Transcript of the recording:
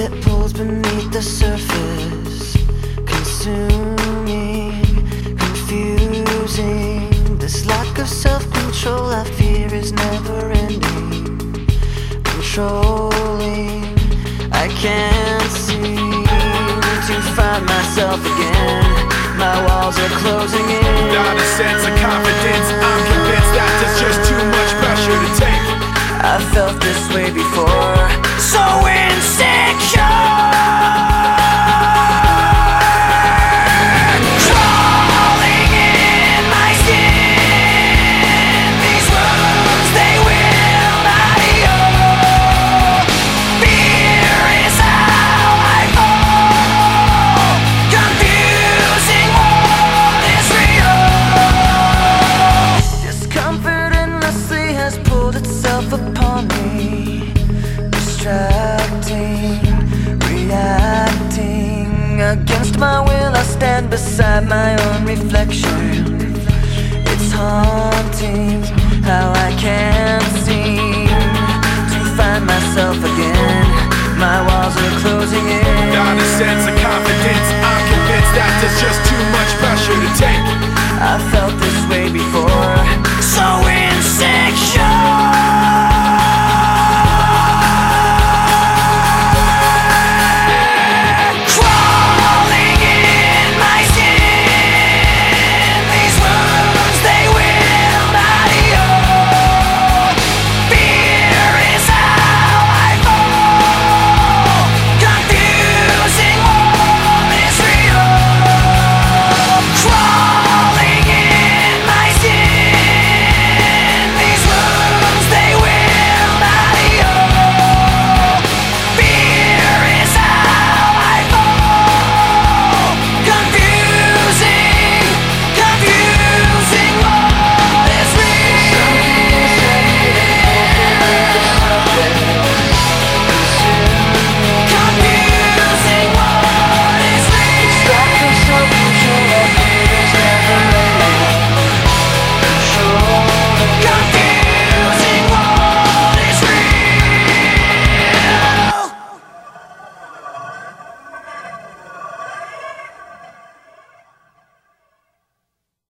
that pulls beneath the surface, consuming, confusing. This lack of self control I fear is never ending. Controlling, I can't seem to find myself again. My walls are closing in. Not a sense of confidence, I'm convinced that just too much pressure to take. I felt this way before. distracting, reacting Against my will. I stand beside my own reflection. It's haunting how I can't seem to find myself again. My walls are closing in. Got a sense of confidence. I can